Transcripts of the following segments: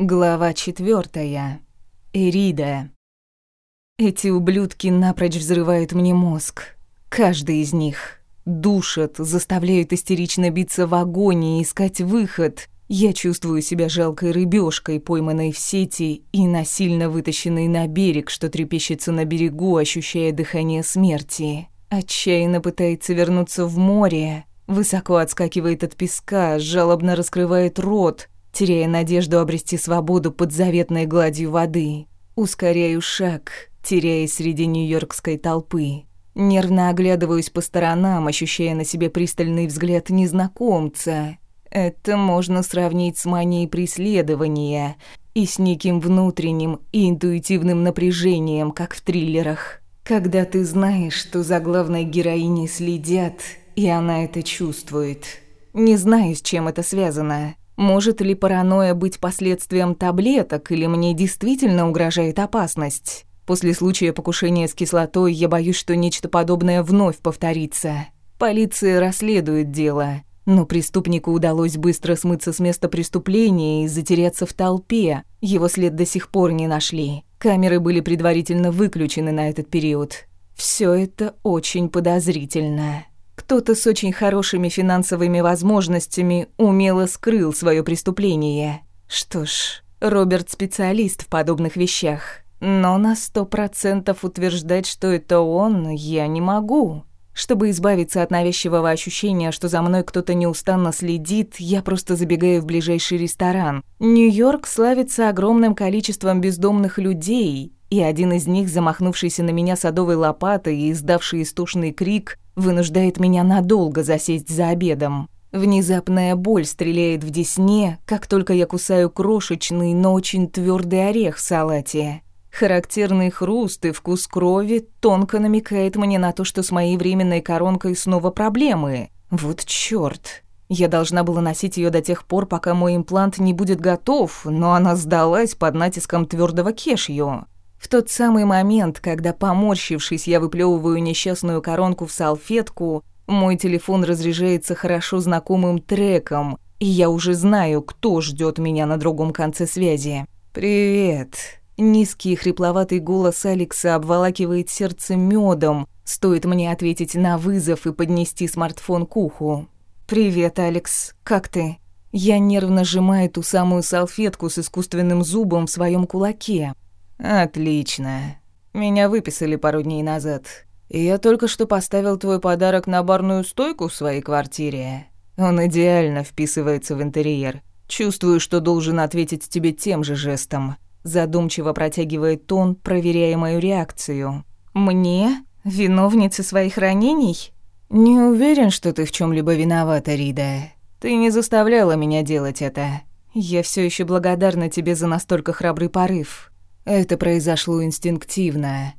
Глава четвертая. Ирида. Эти ублюдки напрочь взрывают мне мозг. Каждый из них. Душат, заставляют истерично биться в агонии, искать выход. Я чувствую себя жалкой рыбешкой, пойманной в сети и насильно вытащенной на берег, что трепещется на берегу, ощущая дыхание смерти. Отчаянно пытается вернуться в море. Высоко отскакивает от песка, жалобно раскрывает рот — теряя надежду обрести свободу под заветной гладью воды. Ускоряю шаг, теряя среди нью-йоркской толпы. Нервно оглядываюсь по сторонам, ощущая на себе пристальный взгляд незнакомца. Это можно сравнить с манией преследования и с неким внутренним и интуитивным напряжением, как в триллерах. Когда ты знаешь, что за главной героиней следят, и она это чувствует. Не знаю, с чем это связано. Может ли паранойя быть последствием таблеток или мне действительно угрожает опасность? После случая покушения с кислотой я боюсь, что нечто подобное вновь повторится. Полиция расследует дело, но преступнику удалось быстро смыться с места преступления и затеряться в толпе. Его след до сих пор не нашли. Камеры были предварительно выключены на этот период. Все это очень подозрительно. Кто-то с очень хорошими финансовыми возможностями умело скрыл свое преступление. Что ж, Роберт специалист в подобных вещах. Но на сто процентов утверждать, что это он, я не могу. Чтобы избавиться от навязчивого ощущения, что за мной кто-то неустанно следит, я просто забегаю в ближайший ресторан. Нью-Йорк славится огромным количеством бездомных людей, и один из них, замахнувшийся на меня садовой лопатой и издавший истошный крик, вынуждает меня надолго засесть за обедом. Внезапная боль стреляет в десне, как только я кусаю крошечный, но очень твердый орех в салате. Характерный хруст и вкус крови тонко намекает мне на то, что с моей временной коронкой снова проблемы. Вот чёрт. Я должна была носить её до тех пор, пока мой имплант не будет готов, но она сдалась под натиском твердого кешью. В тот самый момент, когда, поморщившись, я выплевываю несчастную коронку в салфетку, мой телефон разряжается хорошо знакомым треком, и я уже знаю, кто ждет меня на другом конце связи. «Привет». Низкий хрипловатый голос Алекса обволакивает сердце медом. Стоит мне ответить на вызов и поднести смартфон к уху. «Привет, Алекс. Как ты?» Я нервно сжимаю ту самую салфетку с искусственным зубом в своем кулаке. Отлично. Меня выписали пару дней назад. И я только что поставил твой подарок на барную стойку в своей квартире. Он идеально вписывается в интерьер. Чувствую, что должен ответить тебе тем же жестом. Задумчиво протягивает тон, проверяя мою реакцию. Мне? Виновнице своих ранений? Не уверен, что ты в чем либо виновата, Рида. Ты не заставляла меня делать это. Я все еще благодарна тебе за настолько храбрый порыв. Это произошло инстинктивно.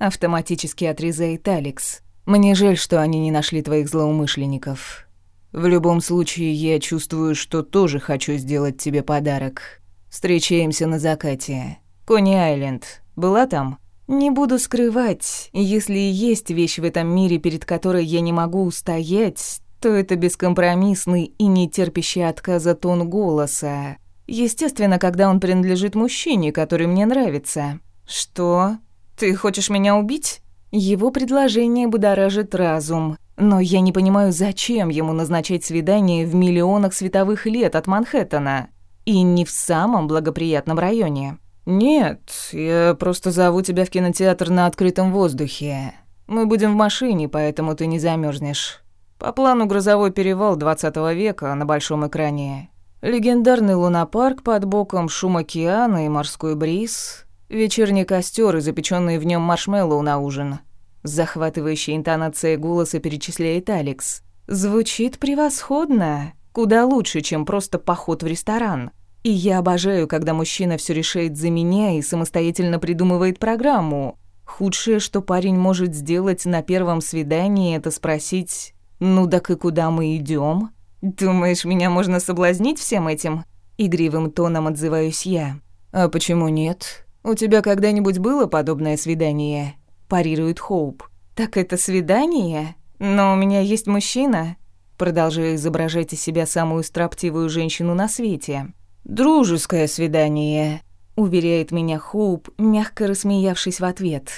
Автоматически отрезает Алекс. Мне жаль, что они не нашли твоих злоумышленников. В любом случае, я чувствую, что тоже хочу сделать тебе подарок. Встречаемся на закате. Кони-Айленд. Была там? Не буду скрывать, если есть вещь в этом мире, перед которой я не могу устоять, то это бескомпромиссный и нетерпящий отказа тон голоса, Естественно, когда он принадлежит мужчине, который мне нравится. Что? Ты хочешь меня убить? Его предложение будоражит разум. Но я не понимаю, зачем ему назначать свидание в миллионах световых лет от Манхэттена. И не в самом благоприятном районе. «Нет, я просто зову тебя в кинотеатр на открытом воздухе. Мы будем в машине, поэтому ты не замерзнешь. По плану «Грозовой перевал» 20 века на большом экране. Легендарный лунопарк под боком шум океана и морской бриз, вечерний костер и запеченный в нем маршмеллоу на ужин. Захватывающая интонация голоса перечисляет Алекс. Звучит превосходно, куда лучше, чем просто поход в ресторан. И я обожаю, когда мужчина все решает за меня и самостоятельно придумывает программу. Худшее, что парень может сделать на первом свидании, это спросить «Ну так и куда мы идем? «Думаешь, меня можно соблазнить всем этим?» Игривым тоном отзываюсь я. «А почему нет? У тебя когда-нибудь было подобное свидание?» Парирует Хоуп. «Так это свидание? Но у меня есть мужчина». Продолжаю изображать из себя самую строптивую женщину на свете. «Дружеское свидание», — уверяет меня Хоуп, мягко рассмеявшись в ответ.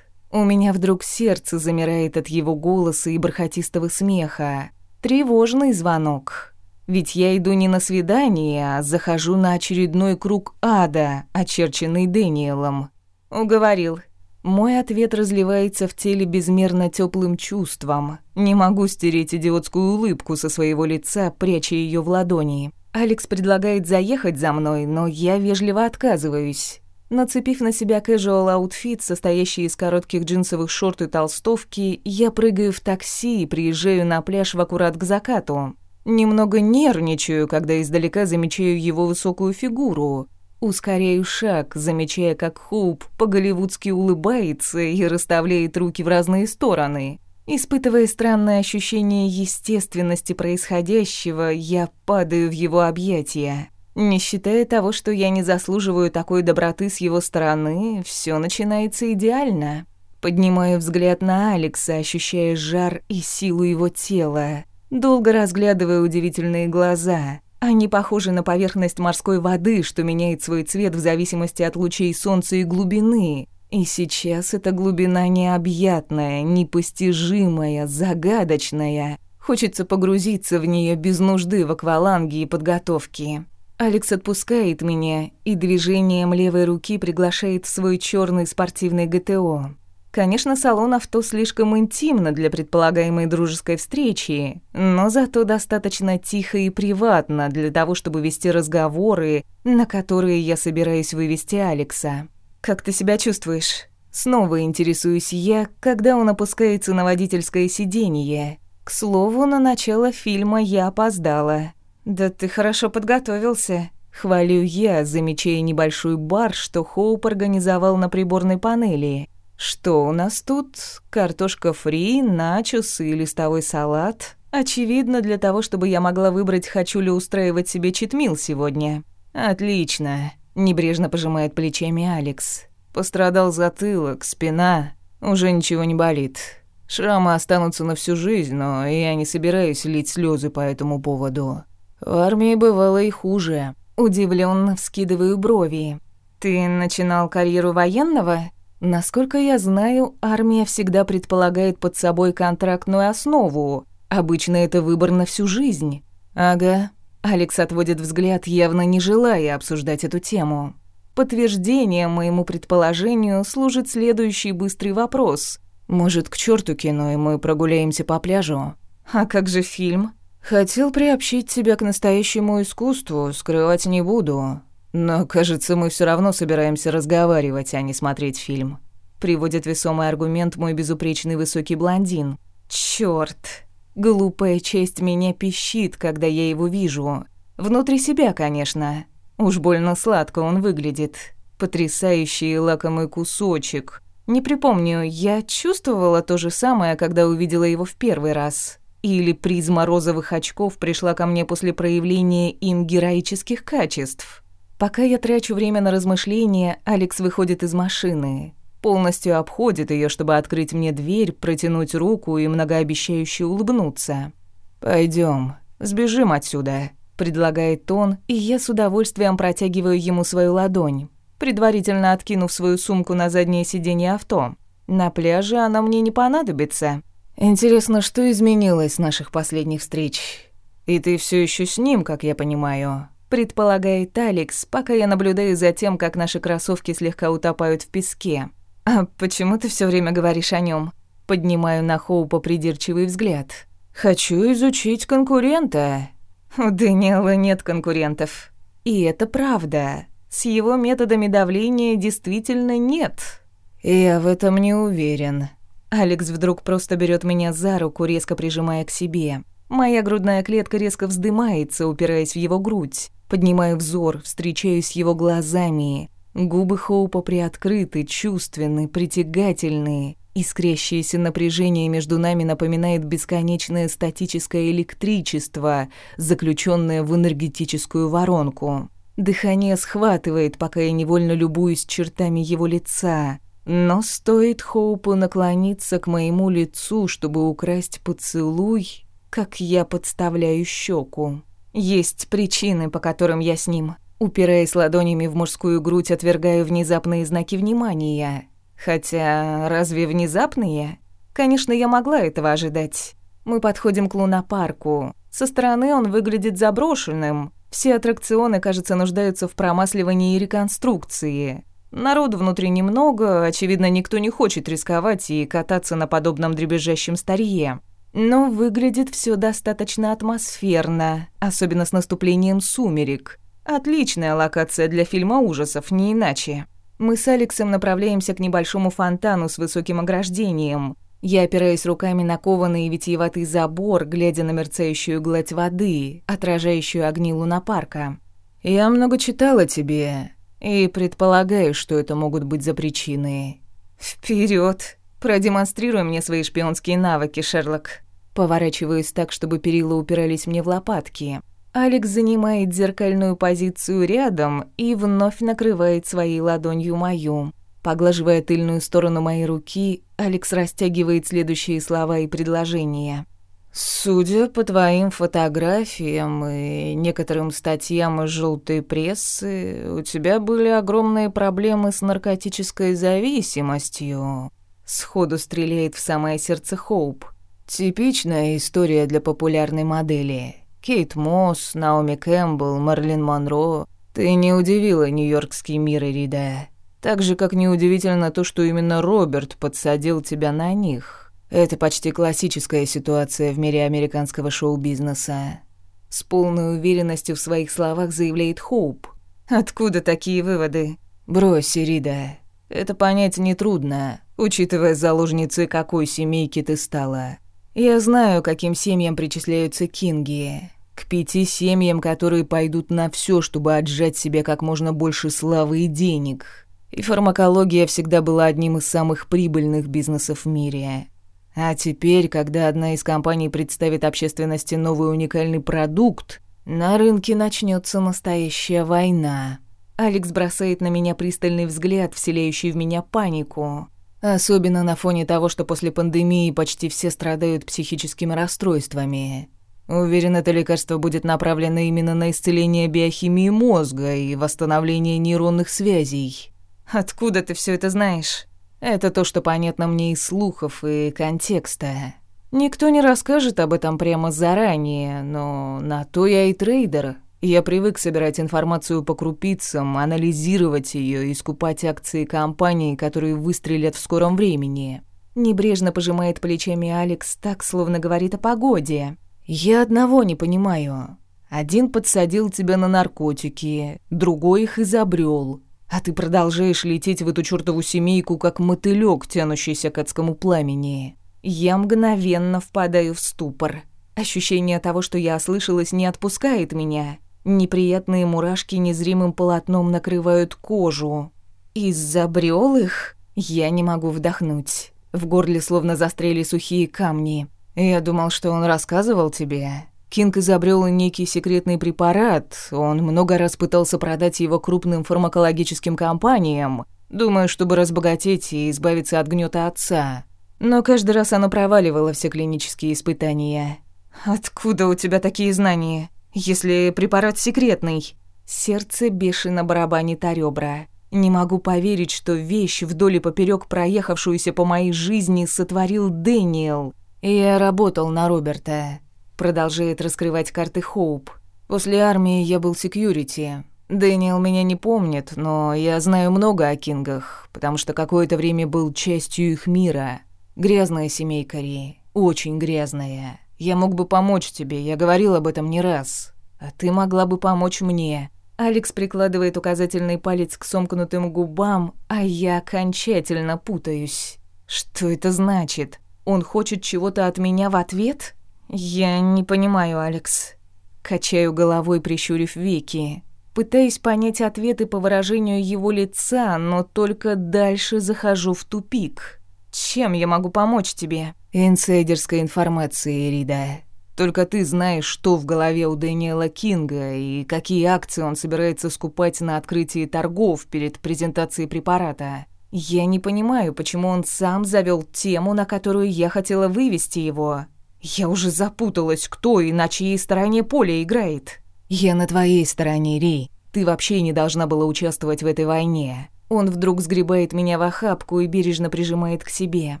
У меня вдруг сердце замирает от его голоса и бархатистого смеха. Тревожный звонок. Ведь я иду не на свидание, а захожу на очередной круг ада, очерченный Дэниелом. Уговорил. Мой ответ разливается в теле безмерно теплым чувством. Не могу стереть идиотскую улыбку со своего лица, пряча ее в ладони. Алекс предлагает заехать за мной, но я вежливо отказываюсь. Нацепив на себя casual outfit, состоящий из коротких джинсовых шорт и толстовки, я прыгаю в такси и приезжаю на пляж в аккурат к закату. Немного нервничаю, когда издалека замечаю его высокую фигуру. Ускоряю шаг, замечая, как Хоуп по-голливудски улыбается и расставляет руки в разные стороны. Испытывая странное ощущение естественности происходящего, я падаю в его объятия. Не считая того, что я не заслуживаю такой доброты с его стороны, все начинается идеально. Поднимаю взгляд на Алекса, ощущая жар и силу его тела. Долго разглядывая удивительные глаза. Они похожи на поверхность морской воды, что меняет свой цвет в зависимости от лучей солнца и глубины. И сейчас эта глубина необъятная, непостижимая, загадочная. Хочется погрузиться в нее без нужды в акваланге и подготовке. Алекс отпускает меня, и движением левой руки приглашает в свой черный спортивный ГТО. Конечно, салон авто слишком интимно для предполагаемой дружеской встречи, но зато достаточно тихо и приватно для того, чтобы вести разговоры, на которые я собираюсь вывести Алекса. «Как ты себя чувствуешь?» Снова интересуюсь я, когда он опускается на водительское сиденье. К слову, на начало фильма я опоздала. «Да ты хорошо подготовился», — хвалю я, замечая небольшой бар, что Хоуп организовал на приборной панели. «Что у нас тут? Картошка фри, начосы и листовой салат?» «Очевидно, для того, чтобы я могла выбрать, хочу ли устраивать себе читмил сегодня». «Отлично», — небрежно пожимает плечами Алекс. «Пострадал затылок, спина. Уже ничего не болит. Шрамы останутся на всю жизнь, но я не собираюсь лить слезы по этому поводу. В армии бывало и хуже. Удивленно вскидываю брови. Ты начинал карьеру военного? Насколько я знаю, армия всегда предполагает под собой контрактную основу. Обычно это выбор на всю жизнь. Ага. Алекс отводит взгляд, явно не желая обсуждать эту тему. Подтверждением моему предположению служит следующий быстрый вопрос. Может, к черту кино, и мы прогуляемся по пляжу? А как же фильм? Хотел приобщить тебя к настоящему искусству, скрывать не буду. Но, кажется, мы все равно собираемся разговаривать, а не смотреть фильм. Приводит весомый аргумент мой безупречный высокий блондин. Черт, Глупая честь меня пищит, когда я его вижу. Внутри себя, конечно. Уж больно сладко он выглядит. Потрясающий лакомый кусочек. Не припомню, я чувствовала то же самое, когда увидела его в первый раз или призма розовых очков пришла ко мне после проявления им героических качеств. Пока я трачу время на размышления, Алекс выходит из машины, полностью обходит ее, чтобы открыть мне дверь, протянуть руку и многообещающе улыбнуться. Пойдем, сбежим отсюда», — предлагает он, и я с удовольствием протягиваю ему свою ладонь, предварительно откинув свою сумку на заднее сиденье авто. На пляже она мне не понадобится. Интересно, что изменилось с наших последних встреч? И ты все еще с ним, как я понимаю, предполагает Алекс, пока я наблюдаю за тем, как наши кроссовки слегка утопают в песке. А почему ты все время говоришь о нем? Поднимаю на Хоупа придирчивый взгляд. Хочу изучить конкурента. У Даниэла нет конкурентов. И это правда. С его методами давления действительно нет. Я в этом не уверен. Алекс вдруг просто берет меня за руку, резко прижимая к себе. Моя грудная клетка резко вздымается, упираясь в его грудь. Поднимаю взор, встречаюсь с его глазами. Губы Хоупа приоткрыты, чувственны, притягательные. Искрящееся напряжение между нами напоминает бесконечное статическое электричество, заключенное в энергетическую воронку. Дыхание схватывает, пока я невольно любуюсь чертами его лица. Но стоит Хоупу наклониться к моему лицу, чтобы украсть поцелуй, как я подставляю щеку. Есть причины, по которым я с ним. Упираясь ладонями в мужскую грудь, отвергаю внезапные знаки внимания. Хотя, разве внезапные? Конечно, я могла этого ожидать. Мы подходим к лунопарку. Со стороны он выглядит заброшенным. Все аттракционы, кажется, нуждаются в промасливании и реконструкции. Народ внутри немного, очевидно, никто не хочет рисковать и кататься на подобном дребезжащем старье. Но выглядит все достаточно атмосферно, особенно с наступлением сумерек. Отличная локация для фильма ужасов, не иначе. Мы с Алексом направляемся к небольшому фонтану с высоким ограждением. Я опираюсь руками на кованый витиеватый забор, глядя на мерцающую гладь воды, отражающую огни лунопарка. «Я много читала тебе», и предполагаю, что это могут быть за причины. Вперед! Продемонстрируй мне свои шпионские навыки, Шерлок. Поворачиваюсь так, чтобы перила упирались мне в лопатки. Алекс занимает зеркальную позицию рядом и вновь накрывает своей ладонью мою. Поглаживая тыльную сторону моей руки, Алекс растягивает следующие слова и предложения. Судя по твоим фотографиям и некоторым статьям из желтой прессы, у тебя были огромные проблемы с наркотической зависимостью. Сходу стреляет в самое сердце Хоуп. Типичная история для популярной модели. Кейт Мосс, Наоми Кэмпбелл, Марлин Монро. Ты не удивила нью-йоркский мир, Ирида. Так же, как неудивительно то, что именно Роберт подсадил тебя на них. Это почти классическая ситуация в мире американского шоу-бизнеса. С полной уверенностью в своих словах заявляет Хоуп. Откуда такие выводы? Брось, Рида. Это понять нетрудно, учитывая заложницей, какой семейки ты стала. Я знаю, каким семьям причисляются кинги. К пяти семьям, которые пойдут на все, чтобы отжать себе как можно больше славы и денег. И фармакология всегда была одним из самых прибыльных бизнесов в мире. А теперь, когда одна из компаний представит общественности новый уникальный продукт, на рынке начнется настоящая война. Алекс бросает на меня пристальный взгляд, вселяющий в меня панику. Особенно на фоне того, что после пандемии почти все страдают психическими расстройствами. Уверен, это лекарство будет направлено именно на исцеление биохимии мозга и восстановление нейронных связей. «Откуда ты все это знаешь?» Это то, что понятно мне из слухов и контекста. Никто не расскажет об этом прямо заранее, но на то я и трейдер. Я привык собирать информацию по крупицам, анализировать ее и скупать акции компаний, которые выстрелят в скором времени. Небрежно пожимает плечами Алекс так, словно говорит о погоде. «Я одного не понимаю. Один подсадил тебя на наркотики, другой их изобрел а ты продолжаешь лететь в эту чертову семейку, как мотылек, тянущийся к адскому пламени. Я мгновенно впадаю в ступор. Ощущение того, что я ослышалась, не отпускает меня. Неприятные мурашки незримым полотном накрывают кожу. Изобрел их? Я не могу вдохнуть. В горле словно застряли сухие камни. Я думал, что он рассказывал тебе, Кинг изобрел некий секретный препарат. Он много раз пытался продать его крупным фармакологическим компаниям, думая, чтобы разбогатеть и избавиться от гнета отца. Но каждый раз оно проваливало все клинические испытания. «Откуда у тебя такие знания, если препарат секретный?» Сердце бешено барабанит о ребра. Не могу поверить, что вещь вдоль и поперек проехавшуюся по моей жизни сотворил Дэниел. Я работал на Роберта продолжает раскрывать карты Хоуп. После армии я был секьюрити. Дэниел меня не помнит, но я знаю много о Кингах, потому что какое-то время был частью их мира. Грязная семейка Ри, очень грязная. Я мог бы помочь тебе, я говорил об этом не раз. А ты могла бы помочь мне. Алекс прикладывает указательный палец к сомкнутым губам, а я окончательно путаюсь. Что это значит? Он хочет чего-то от меня в ответ? «Я не понимаю, Алекс», — качаю головой, прищурив веки, пытаюсь понять ответы по выражению его лица, но только дальше захожу в тупик. «Чем я могу помочь тебе?» «Инсайдерской информации, Рида. Только ты знаешь, что в голове у Дэниела Кинга и какие акции он собирается скупать на открытии торгов перед презентацией препарата». Я не понимаю, почему он сам завел тему, на которую я хотела вывести его. Я уже запуталась, кто и на чьей стороне поле играет. Я на твоей стороне, Ри. Ты вообще не должна была участвовать в этой войне. Он вдруг сгребает меня в охапку и бережно прижимает к себе.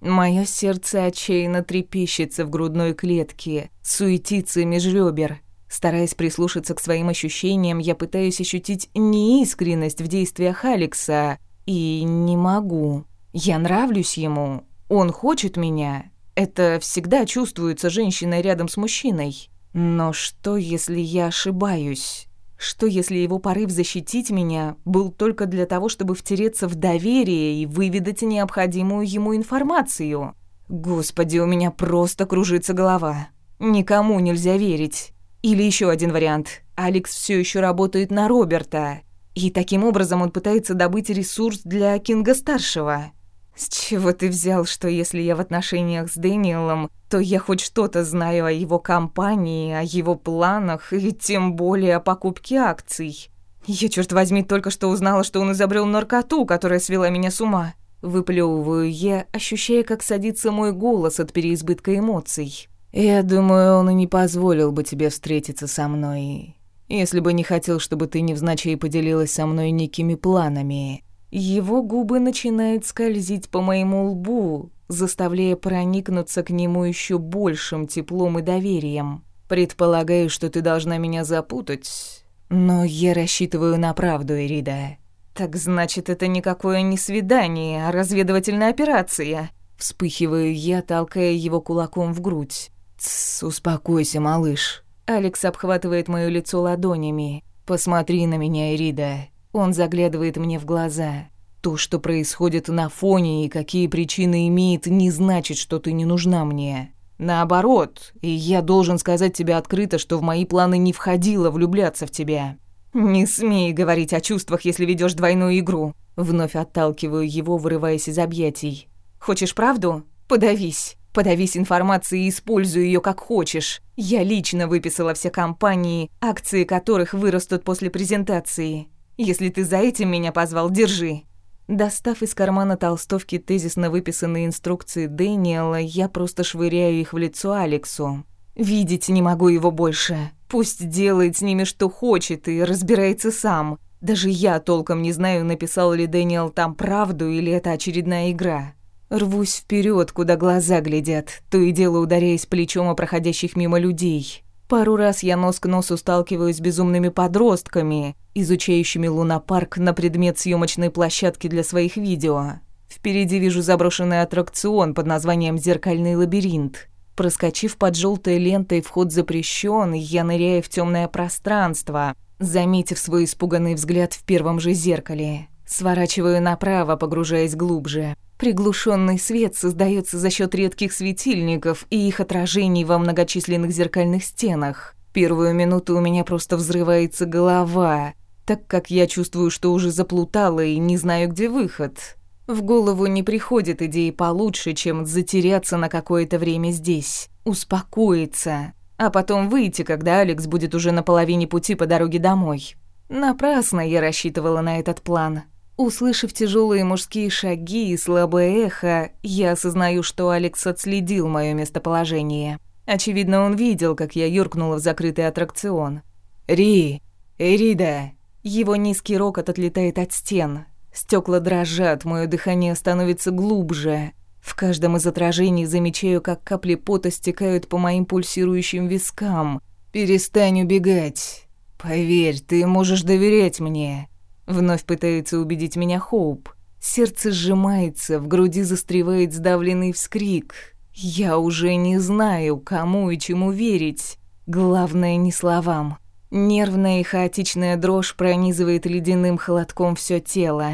Мое сердце отчаянно трепещется в грудной клетке, суетится межрёбер. Стараясь прислушаться к своим ощущениям, я пытаюсь ощутить неискренность в действиях Алекса и не могу. Я нравлюсь ему, он хочет меня, это всегда чувствуется женщиной рядом с мужчиной. Но что, если я ошибаюсь? Что, если его порыв защитить меня был только для того, чтобы втереться в доверие и выведать необходимую ему информацию? Господи, у меня просто кружится голова. Никому нельзя верить. Или еще один вариант. Алекс все еще работает на Роберта. И таким образом он пытается добыть ресурс для Кинга-старшего. С чего ты взял, что если я в отношениях с Дэниелом, то я хоть что-то знаю о его компании, о его планах и тем более о покупке акций? Я, черт возьми, только что узнала, что он изобрел наркоту, которая свела меня с ума. Выплевываю я, ощущая, как садится мой голос от переизбытка эмоций. Я думаю, он и не позволил бы тебе встретиться со мной, если бы не хотел, чтобы ты невзначай поделилась со мной некими планами. Его губы начинают скользить по моему лбу, заставляя проникнуться к нему еще большим теплом и доверием. Предполагаю, что ты должна меня запутать, но я рассчитываю на правду, Эрида. Так значит, это никакое не свидание, а разведывательная операция. Вспыхиваю я, толкая его кулаком в грудь. «Тсс, успокойся, малыш». Алекс обхватывает моё лицо ладонями. «Посмотри на меня, Эрида. Он заглядывает мне в глаза. То, что происходит на фоне и какие причины имеет, не значит, что ты не нужна мне. Наоборот, и я должен сказать тебе открыто, что в мои планы не входило влюбляться в тебя. Не смей говорить о чувствах, если ведешь двойную игру. Вновь отталкиваю его, вырываясь из объятий. Хочешь правду? Подавись. Подавись информацией и используй ее как хочешь. Я лично выписала все компании, акции которых вырастут после презентации. Если ты за этим меня позвал, держи». Достав из кармана толстовки тезисно выписанные инструкции Дэниела, я просто швыряю их в лицо Алексу. «Видеть не могу его больше. Пусть делает с ними что хочет и разбирается сам. Даже я толком не знаю, написал ли Дэниел там правду или это очередная игра». Рвусь вперед, куда глаза глядят, то и дело ударяясь плечом о проходящих мимо людей. Пару раз я нос к носу сталкиваюсь с безумными подростками, изучающими лунопарк на предмет съемочной площадки для своих видео. Впереди вижу заброшенный аттракцион под названием «Зеркальный лабиринт». Проскочив под желтой лентой «Вход запрещен», я ныряю в темное пространство, заметив свой испуганный взгляд в первом же зеркале. Сворачиваю направо, погружаясь глубже. Приглушенный свет создается за счет редких светильников и их отражений во многочисленных зеркальных стенах. Первую минуту у меня просто взрывается голова, так как я чувствую, что уже заплутала и не знаю, где выход. В голову не приходит идеи получше, чем затеряться на какое-то время здесь, успокоиться, а потом выйти, когда Алекс будет уже на половине пути по дороге домой. Напрасно я рассчитывала на этот план. Услышав тяжелые мужские шаги и слабое эхо, я осознаю, что Алекс отследил мое местоположение. Очевидно, он видел, как я юркнула в закрытый аттракцион. «Ри! Эрида!» Его низкий рокот отлетает от стен. Стекла дрожат, мое дыхание становится глубже. В каждом из отражений замечаю, как капли пота стекают по моим пульсирующим вискам. «Перестань убегать. Поверь, ты можешь доверять мне». Вновь пытается убедить меня Хоуп. Сердце сжимается, в груди застревает сдавленный вскрик. Я уже не знаю, кому и чему верить. Главное не словам. Нервная и хаотичная дрожь пронизывает ледяным холодком все тело.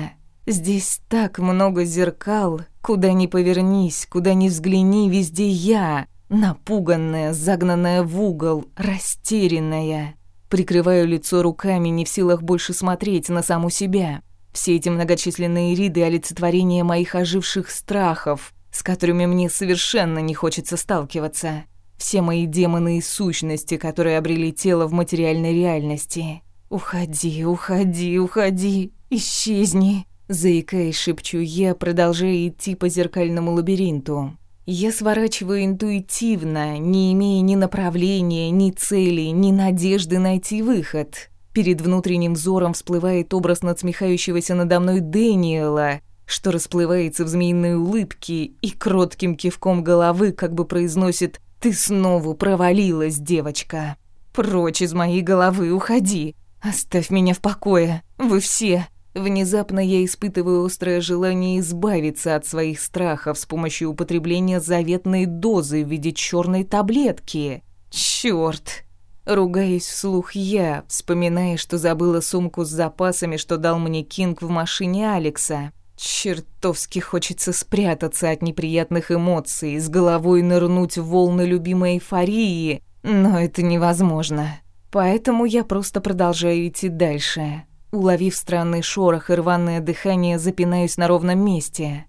Здесь так много зеркал, куда ни повернись, куда ни взгляни, везде я, напуганная, загнанная в угол, растерянная прикрываю лицо руками, не в силах больше смотреть на саму себя. Все эти многочисленные риды — олицетворения моих оживших страхов, с которыми мне совершенно не хочется сталкиваться. Все мои демоны и сущности, которые обрели тело в материальной реальности. «Уходи, уходи, уходи, исчезни!» Заикаясь, шепчу я, продолжая идти по зеркальному лабиринту. Я сворачиваю интуитивно, не имея ни направления, ни цели, ни надежды найти выход. Перед внутренним взором всплывает образ надсмехающегося надо мной Дэниела, что расплывается в змеиной улыбке и кротким кивком головы как бы произносит «Ты снова провалилась, девочка! Прочь из моей головы, уходи! Оставь меня в покое! Вы все! Внезапно я испытываю острое желание избавиться от своих страхов с помощью употребления заветной дозы в виде черной таблетки. Черт! Ругаюсь вслух я, вспоминая, что забыла сумку с запасами, что дал мне Кинг в машине Алекса. Чертовски хочется спрятаться от неприятных эмоций, с головой нырнуть в волны любимой эйфории, но это невозможно. Поэтому я просто продолжаю идти дальше. Уловив странный шорох и рваное дыхание, запинаюсь на ровном месте.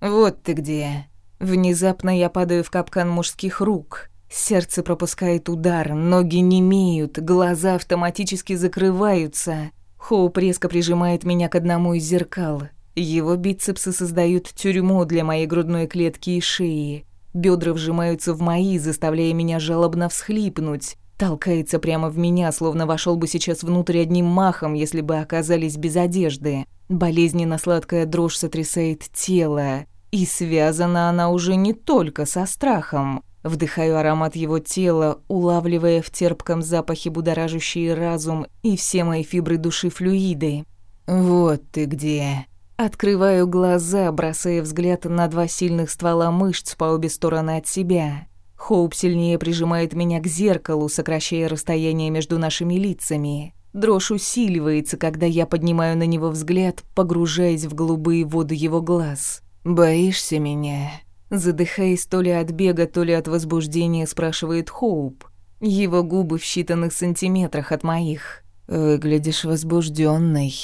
«Вот ты где!» Внезапно я падаю в капкан мужских рук. Сердце пропускает удар, ноги немеют, глаза автоматически закрываются. Хоуп резко прижимает меня к одному из зеркал. Его бицепсы создают тюрьму для моей грудной клетки и шеи. Бедра вжимаются в мои, заставляя меня жалобно всхлипнуть. Толкается прямо в меня, словно вошел бы сейчас внутрь одним махом, если бы оказались без одежды. Болезненно-сладкая дрожь сотрясает тело. И связана она уже не только со страхом. Вдыхаю аромат его тела, улавливая в терпком запахе будоражащий разум и все мои фибры души флюиды. «Вот ты где!» Открываю глаза, бросая взгляд на два сильных ствола мышц по обе стороны от себя. Хоуп сильнее прижимает меня к зеркалу, сокращая расстояние между нашими лицами. Дрожь усиливается, когда я поднимаю на него взгляд, погружаясь в голубые воды его глаз. «Боишься меня?» Задыхаясь то ли от бега, то ли от возбуждения, спрашивает Хоуп. Его губы в считанных сантиметрах от моих. «Выглядишь возбужденной.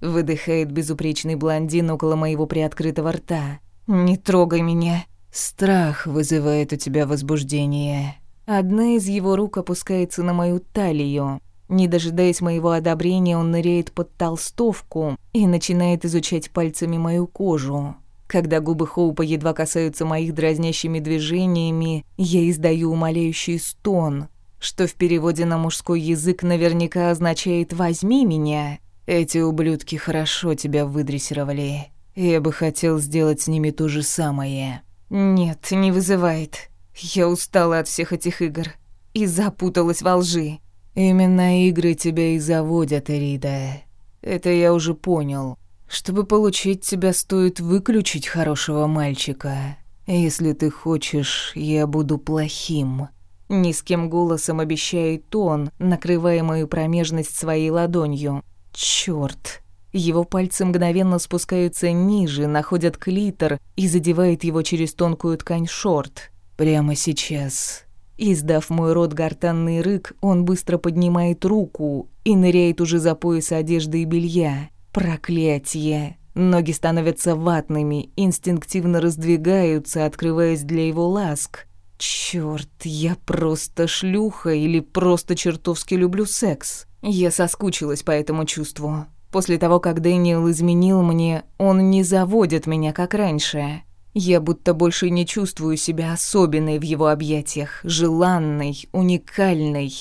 Выдыхает безупречный блондин около моего приоткрытого рта. «Не трогай меня!» Страх вызывает у тебя возбуждение. Одна из его рук опускается на мою талию. Не дожидаясь моего одобрения, он ныряет под толстовку и начинает изучать пальцами мою кожу. Когда губы Хоупа едва касаются моих дразнящими движениями, я издаю умоляющий стон, что в переводе на мужской язык наверняка означает «возьми меня». Эти ублюдки хорошо тебя выдрессировали. Я бы хотел сделать с ними то же самое. Нет, не вызывает. Я устала от всех этих игр и запуталась во лжи. Именно игры тебя и заводят, Эрида. Это я уже понял. Чтобы получить тебя, стоит выключить хорошего мальчика. Если ты хочешь, я буду плохим. Низким голосом обещает он, накрывая мою промежность своей ладонью. Чёрт. Его пальцы мгновенно спускаются ниже, находят клитор и задевают его через тонкую ткань шорт. Прямо сейчас. Издав мой рот гортанный рык, он быстро поднимает руку и ныряет уже за пояс одежды и белья. Проклятие! Ноги становятся ватными, инстинктивно раздвигаются, открываясь для его ласк. Черт, я просто шлюха или просто чертовски люблю секс. Я соскучилась по этому чувству. После того, как Дэниел изменил мне, он не заводит меня, как раньше. Я будто больше не чувствую себя особенной в его объятиях, желанной, уникальной.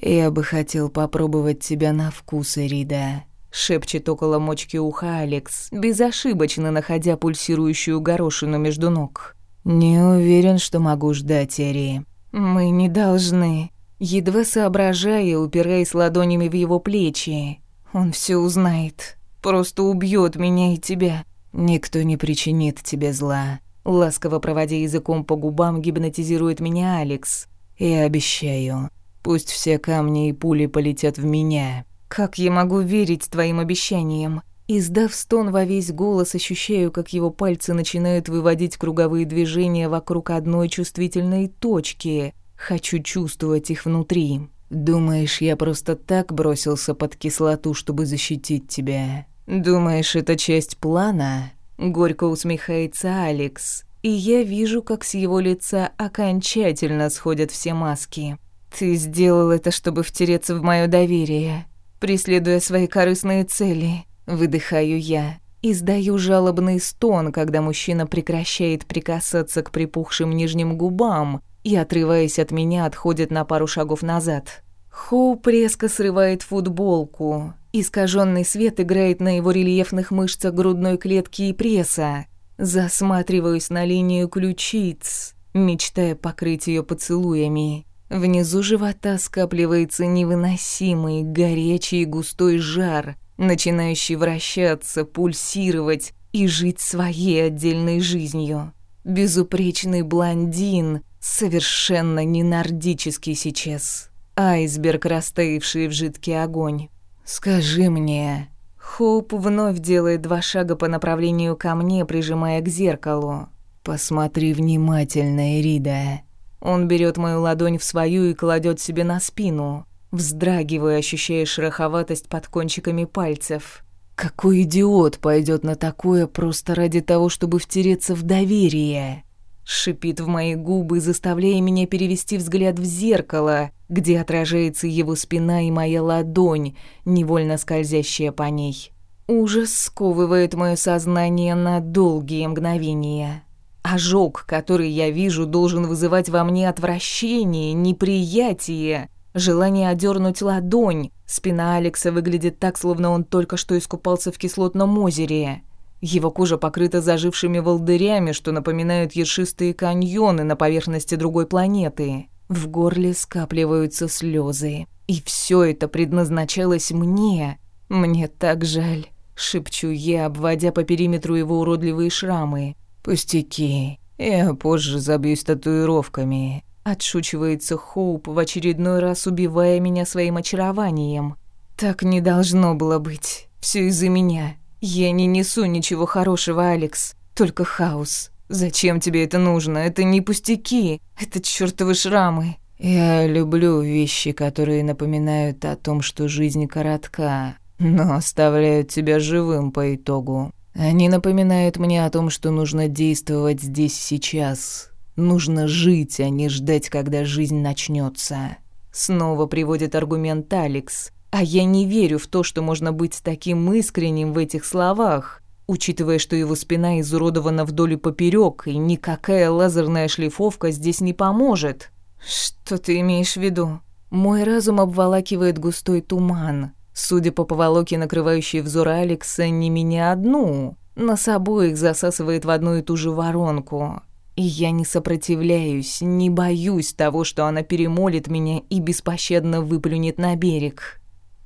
«Я бы хотел попробовать тебя на вкус, Эрида», — шепчет около мочки уха Алекс, безошибочно находя пульсирующую горошину между ног. «Не уверен, что могу ждать, Эри». «Мы не должны». Едва соображая, упираясь ладонями в его плечи, он все узнает. Просто убьет меня и тебя. Никто не причинит тебе зла. Ласково проводя языком по губам, гипнотизирует меня Алекс. Я обещаю. Пусть все камни и пули полетят в меня. Как я могу верить твоим обещаниям? Издав стон во весь голос, ощущаю, как его пальцы начинают выводить круговые движения вокруг одной чувствительной точки. Хочу чувствовать их внутри. Думаешь, я просто так бросился под кислоту, чтобы защитить тебя? Думаешь, это часть плана? Горько усмехается Алекс, и я вижу, как с его лица окончательно сходят все маски. Ты сделал это, чтобы втереться в мое доверие, преследуя свои корыстные цели. Выдыхаю я. Издаю жалобный стон, когда мужчина прекращает прикасаться к припухшим нижним губам, и, отрываясь от меня, отходит на пару шагов назад. Хоуп резко срывает футболку. Искаженный свет играет на его рельефных мышцах грудной клетки и пресса. Засматриваюсь на линию ключиц, мечтая покрыть ее поцелуями. Внизу живота скапливается невыносимый, горячий и густой жар, начинающий вращаться, пульсировать и жить своей отдельной жизнью. Безупречный блондин, Совершенно не нордический сейчас. А айсберг, растаявший в жидкий огонь. «Скажи мне...» Хоуп вновь делает два шага по направлению ко мне, прижимая к зеркалу. «Посмотри внимательно, Эрида». Он берет мою ладонь в свою и кладет себе на спину, вздрагивая, ощущая шероховатость под кончиками пальцев. «Какой идиот пойдет на такое просто ради того, чтобы втереться в доверие?» шипит в мои губы, заставляя меня перевести взгляд в зеркало, где отражается его спина и моя ладонь, невольно скользящая по ней. Ужас сковывает мое сознание на долгие мгновения. Ожог, который я вижу, должен вызывать во мне отвращение, неприятие, желание одернуть ладонь. Спина Алекса выглядит так, словно он только что искупался в кислотном озере. Его кожа покрыта зажившими волдырями, что напоминают ершистые каньоны на поверхности другой планеты. В горле скапливаются слезы. И все это предназначалось мне. Мне так жаль, шепчу я, обводя по периметру его уродливые шрамы. Пустяки. Я позже забьюсь татуировками. Отшучивается Хоуп, в очередной раз убивая меня своим очарованием. Так не должно было быть. Все из-за меня. Я не несу ничего хорошего, Алекс, только хаос. Зачем тебе это нужно? Это не пустяки, это чёртовы шрамы. Я люблю вещи, которые напоминают о том, что жизнь коротка, но оставляют тебя живым по итогу. Они напоминают мне о том, что нужно действовать здесь сейчас. Нужно жить, а не ждать, когда жизнь начнется. Снова приводит аргумент Алекс. А я не верю в то, что можно быть таким искренним в этих словах, учитывая, что его спина изуродована вдоль и поперек, и никакая лазерная шлифовка здесь не поможет. Что ты имеешь в виду? Мой разум обволакивает густой туман. Судя по поволоке, накрывающей взор Алекса, не меня одну. на Нас их засасывает в одну и ту же воронку. И я не сопротивляюсь, не боюсь того, что она перемолит меня и беспощадно выплюнет на берег.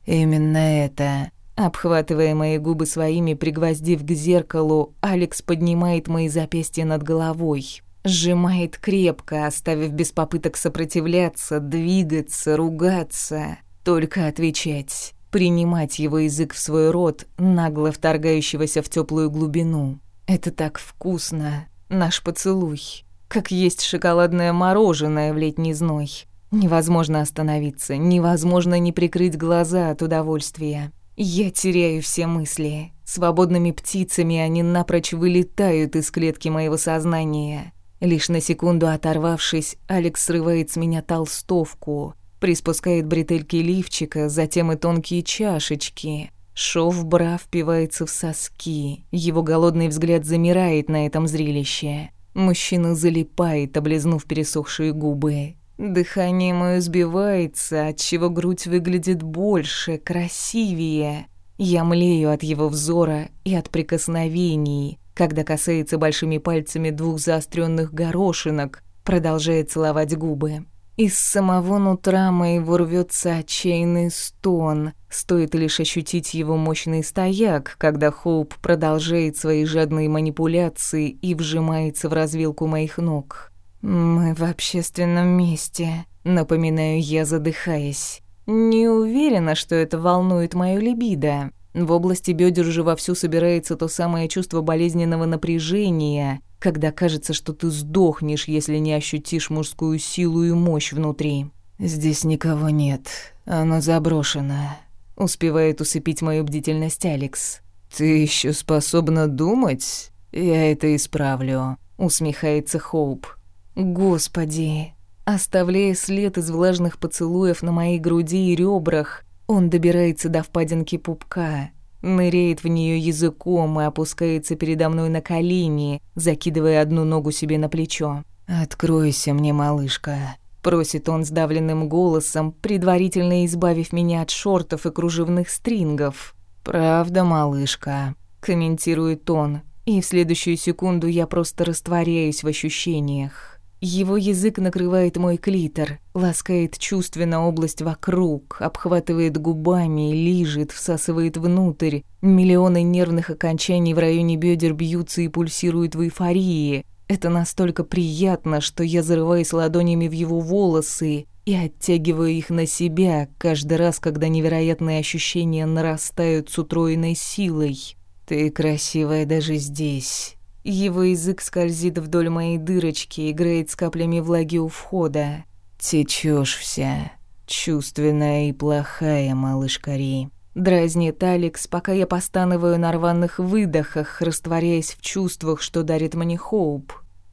Именно это. Обхватывая мои губы своими, пригвоздив к зеркалу, Алекс поднимает мои запястья над головой. Сжимает крепко, оставив без попыток сопротивляться, двигаться, ругаться. Только отвечать. Принимать его язык в свой рот, нагло вторгающегося в теплую глубину. Это так вкусно. Наш поцелуй. Как есть шоколадное мороженое в летний зной. Невозможно остановиться, невозможно не прикрыть глаза от удовольствия. Я теряю все мысли. Свободными птицами они напрочь вылетают из клетки моего сознания. Лишь на секунду оторвавшись, Алекс срывает с меня толстовку, приспускает бретельки лифчика, затем и тонкие чашечки. Шов бра впивается в соски. Его голодный взгляд замирает на этом зрелище. Мужчина залипает, облизнув пересохшие губы. Дыхание мое сбивается, отчего грудь выглядит больше, красивее. Я млею от его взора и от прикосновений, когда касается большими пальцами двух заостренных горошинок, продолжает целовать губы. Из самого нутра моего рвется отчаянный стон. Стоит лишь ощутить его мощный стояк, когда Хоуп продолжает свои жадные манипуляции и вжимается в развилку моих ног. Мы в общественном месте, напоминаю я, задыхаясь. Не уверена, что это волнует мою либидо. В области бедер же вовсю собирается то самое чувство болезненного напряжения, когда кажется, что ты сдохнешь, если не ощутишь мужскую силу и мощь внутри. Здесь никого нет. Оно заброшено. Успевает усыпить мою бдительность Алекс. Ты еще способна думать? Я это исправлю, усмехается Хоуп. Господи! Оставляя след из влажных поцелуев на моей груди и ребрах, он добирается до впадинки пупка, ныряет в нее языком и опускается передо мной на колени, закидывая одну ногу себе на плечо. «Откройся мне, малышка», — просит он сдавленным голосом, предварительно избавив меня от шортов и кружевных стрингов. «Правда, малышка», — комментирует он, и в следующую секунду я просто растворяюсь в ощущениях. Его язык накрывает мой клитор, ласкает чувственно область вокруг, обхватывает губами, лижет, всасывает внутрь. Миллионы нервных окончаний в районе бедер бьются и пульсируют в эйфории. Это настолько приятно, что я зарываюсь ладонями в его волосы и оттягиваю их на себя каждый раз, когда невероятные ощущения нарастают с утроенной силой. «Ты красивая даже здесь», его язык скользит вдоль моей дырочки, играет с каплями влаги у входа. Течешь вся, чувственная и плохая, малышка Ри. Дразнит Алекс, пока я постанываю на рваных выдохах, растворяясь в чувствах, что дарит мне Хоуп.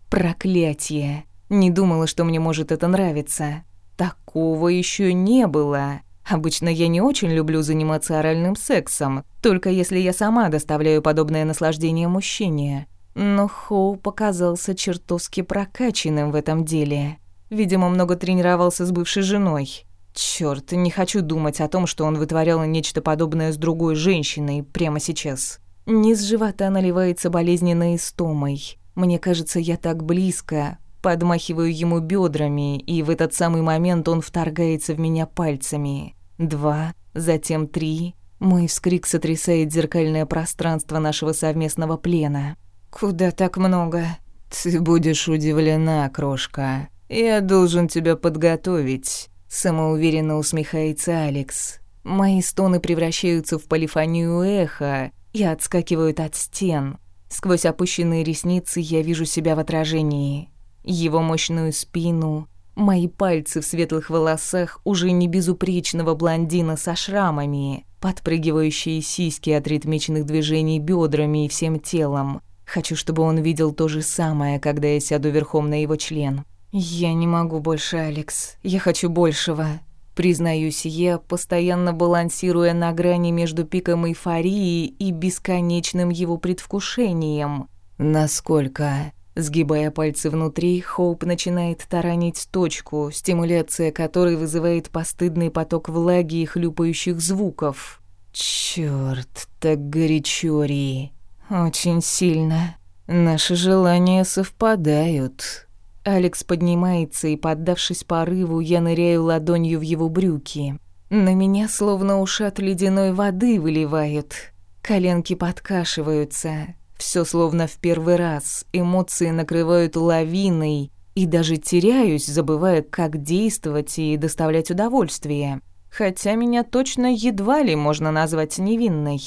Проклятие. Не думала, что мне может это нравиться. Такого еще не было. Обычно я не очень люблю заниматься оральным сексом, только если я сама доставляю подобное наслаждение мужчине. Ну Но Хоу показался чертовски прокачанным в этом деле. Видимо, много тренировался с бывшей женой. Черт, не хочу думать о том, что он вытворял нечто подобное с другой женщиной прямо сейчас. Низ живота наливается болезненной истомой. Мне кажется, я так близко. Подмахиваю ему бедрами, и в этот самый момент он вторгается в меня пальцами. Два, затем три. Мой вскрик сотрясает зеркальное пространство нашего совместного плена. Куда так много? Ты будешь удивлена, крошка. Я должен тебя подготовить. Самоуверенно усмехается Алекс. Мои стоны превращаются в полифонию эха и отскакивают от стен. Сквозь опущенные ресницы я вижу себя в отражении. Его мощную спину, мои пальцы в светлых волосах уже не безупречного блондина со шрамами, подпрыгивающие сиськи от ритмичных движений бедрами и всем телом, Хочу, чтобы он видел то же самое, когда я сяду верхом на его член. «Я не могу больше, Алекс. Я хочу большего». Признаюсь, я постоянно балансируя на грани между пиком эйфории и бесконечным его предвкушением. «Насколько?» Сгибая пальцы внутри, Хоуп начинает таранить точку, стимуляция которой вызывает постыдный поток влаги и хлюпающих звуков. «Чёрт, так горячо, Ри!» Очень сильно. Наши желания совпадают. Алекс поднимается и, поддавшись порыву, я ныряю ладонью в его брюки. На меня словно ушат ледяной воды выливают. Коленки подкашиваются. Все словно в первый раз. Эмоции накрывают лавиной. И даже теряюсь, забывая, как действовать и доставлять удовольствие. Хотя меня точно едва ли можно назвать невинной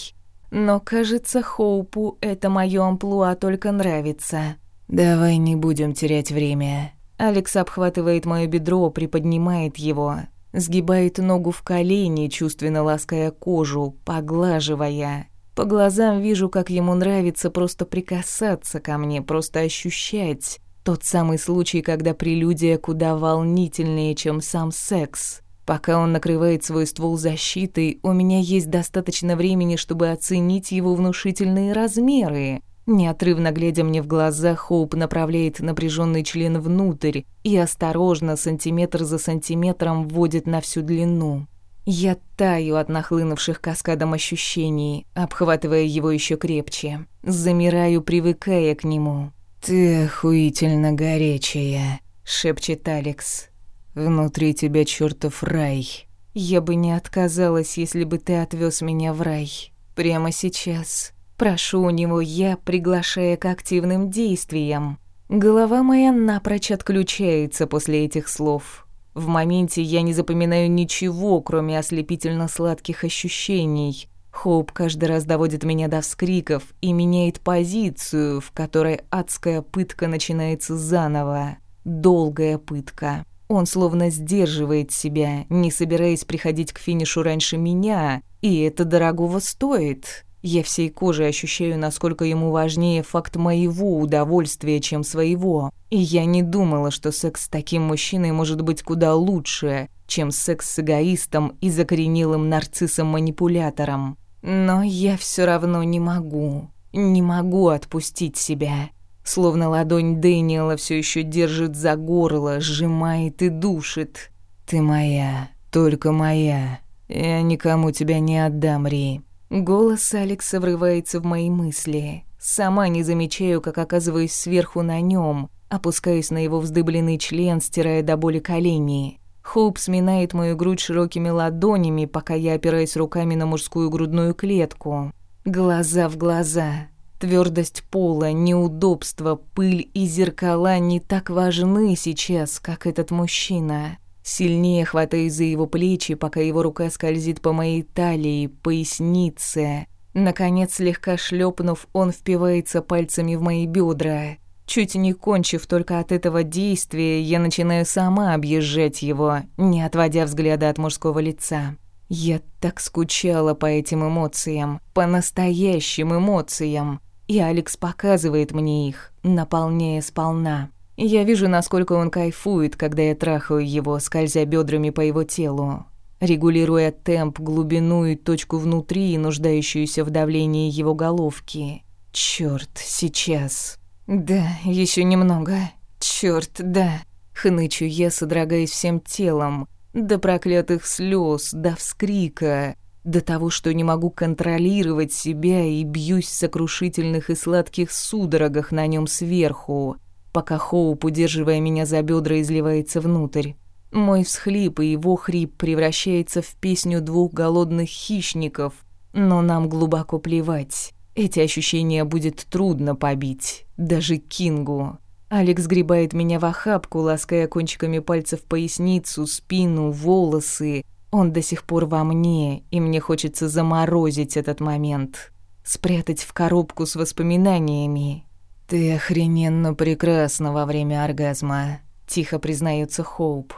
но, кажется, Хоупу это моё амплуа только нравится. Давай не будем терять время. Алекс обхватывает моё бедро, приподнимает его, сгибает ногу в колени, чувственно лаская кожу, поглаживая. По глазам вижу, как ему нравится просто прикасаться ко мне, просто ощущать. Тот самый случай, когда прелюдия куда волнительнее, чем сам секс. Пока он накрывает свой ствол защитой, у меня есть достаточно времени, чтобы оценить его внушительные размеры. Неотрывно глядя мне в глаза, Хоуп направляет напряженный член внутрь и осторожно, сантиметр за сантиметром, вводит на всю длину. Я таю от нахлынувших каскадом ощущений, обхватывая его еще крепче. Замираю, привыкая к нему. «Ты охуительно горячая», — шепчет Алекс. Внутри тебя чертов рай. Я бы не отказалась, если бы ты отвез меня в рай. Прямо сейчас. Прошу у него я, приглашая к активным действиям. Голова моя напрочь отключается после этих слов. В моменте я не запоминаю ничего, кроме ослепительно-сладких ощущений. Хоуп каждый раз доводит меня до вскриков и меняет позицию, в которой адская пытка начинается заново. Долгая пытка. Он словно сдерживает себя, не собираясь приходить к финишу раньше меня, и это дорогого стоит. Я всей кожей ощущаю, насколько ему важнее факт моего удовольствия, чем своего. И я не думала, что секс с таким мужчиной может быть куда лучше, чем секс с эгоистом и закоренелым нарциссом-манипулятором. Но я все равно не могу. Не могу отпустить себя. Словно ладонь Дэниела все еще держит за горло, сжимает и душит. «Ты моя, только моя. Я никому тебя не отдам, Ри». Голос Алекса врывается в мои мысли. Сама не замечаю, как оказываюсь сверху на нем, опускаюсь на его вздыбленный член, стирая до боли колени. Хоуп сминает мою грудь широкими ладонями, пока я опираюсь руками на мужскую грудную клетку. Глаза в глаза. Твердость пола, неудобства, пыль и зеркала не так важны сейчас, как этот мужчина. Сильнее хватаюсь за его плечи, пока его рука скользит по моей талии, пояснице. Наконец, слегка шлепнув, он впивается пальцами в мои бедра. Чуть не кончив только от этого действия, я начинаю сама объезжать его, не отводя взгляда от мужского лица. Я так скучала по этим эмоциям, по настоящим эмоциям и Алекс показывает мне их, наполняя сполна. Я вижу, насколько он кайфует, когда я трахаю его, скользя бедрами по его телу, регулируя темп, глубину и точку внутри, нуждающуюся в давлении его головки. Черт, сейчас. Да, еще немного. Черт, да. Хнычу я, содрогаясь всем телом, до проклятых слез, до вскрика, до того, что не могу контролировать себя и бьюсь в сокрушительных и сладких судорогах на нем сверху, пока Хоуп, удерживая меня за бедра, изливается внутрь. Мой всхлип и его хрип превращается в песню двух голодных хищников, но нам глубоко плевать. Эти ощущения будет трудно побить, даже Кингу. Алекс гребает меня в охапку, лаская кончиками пальцев поясницу, спину, волосы, он до сих пор во мне, и мне хочется заморозить этот момент, спрятать в коробку с воспоминаниями. «Ты охрененно прекрасна во время оргазма», — тихо признается Хоуп.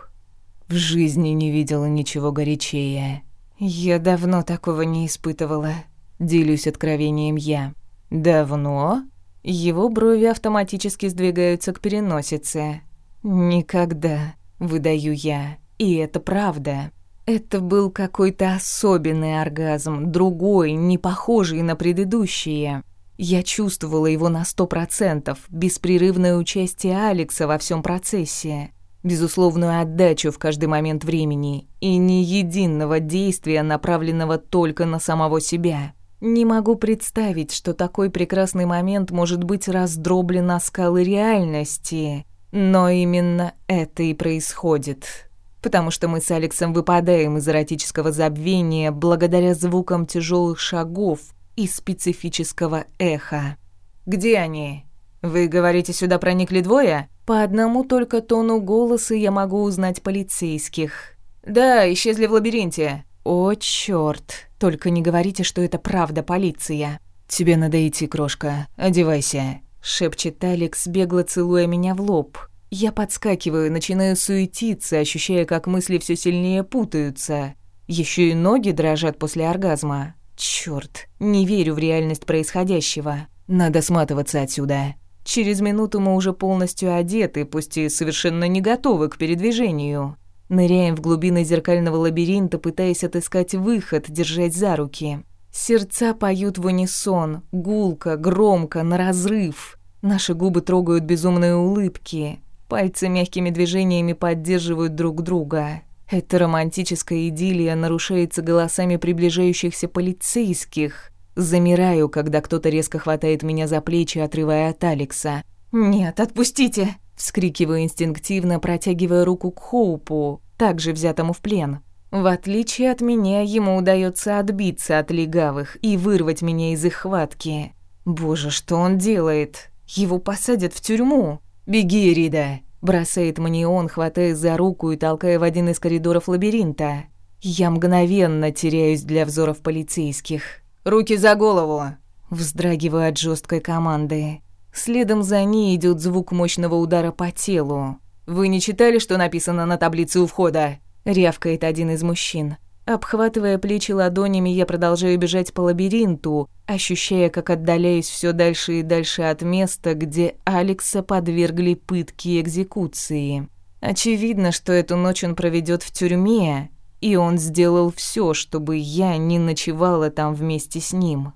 «В жизни не видела ничего горячее». «Я давно такого не испытывала», — делюсь откровением я. «Давно?» Его брови автоматически сдвигаются к переносице. «Никогда», — выдаю я. «И это правда». Это был какой-то особенный оргазм, другой, не похожий на предыдущие. Я чувствовала его на сто процентов, беспрерывное участие Алекса во всем процессе, безусловную отдачу в каждый момент времени и ни единого действия, направленного только на самого себя. Не могу представить, что такой прекрасный момент может быть раздроблен на скалы реальности, но именно это и происходит потому что мы с Алексом выпадаем из эротического забвения благодаря звукам тяжелых шагов и специфического эха. «Где они? Вы говорите, сюда проникли двое?» По одному только тону голоса я могу узнать полицейских. «Да, исчезли в лабиринте». «О, чёрт! Только не говорите, что это правда полиция». «Тебе надо идти, крошка. Одевайся», — шепчет Алекс, бегло целуя меня в лоб. Я подскакиваю, начинаю суетиться, ощущая, как мысли все сильнее путаются. Еще и ноги дрожат после оргазма. Черт, не верю в реальность происходящего. Надо сматываться отсюда. Через минуту мы уже полностью одеты, пусть и совершенно не готовы к передвижению. Ныряем в глубины зеркального лабиринта, пытаясь отыскать выход, держать за руки. Сердца поют в унисон, гулко, громко, на разрыв. Наши губы трогают безумные улыбки. Пальцы мягкими движениями поддерживают друг друга. Эта романтическая идиллия нарушается голосами приближающихся полицейских. Замираю, когда кто-то резко хватает меня за плечи, отрывая от Алекса. «Нет, отпустите!» — вскрикиваю инстинктивно, протягивая руку к Хоупу, также взятому в плен. В отличие от меня, ему удается отбиться от легавых и вырвать меня из их хватки. Боже, что он делает? Его посадят в тюрьму. «Беги, Рида!» – бросает мне он, хватая за руку и толкая в один из коридоров лабиринта. Я мгновенно теряюсь для взоров полицейских. «Руки за голову!» – вздрагиваю от жесткой команды. Следом за ней идет звук мощного удара по телу. «Вы не читали, что написано на таблице у входа?» – рявкает один из мужчин. Обхватывая плечи ладонями, я продолжаю бежать по лабиринту, ощущая, как отдаляюсь все дальше и дальше от места, где Алекса подвергли пытки и экзекуции. Очевидно, что эту ночь он проведет в тюрьме, и он сделал все, чтобы я не ночевала там вместе с ним.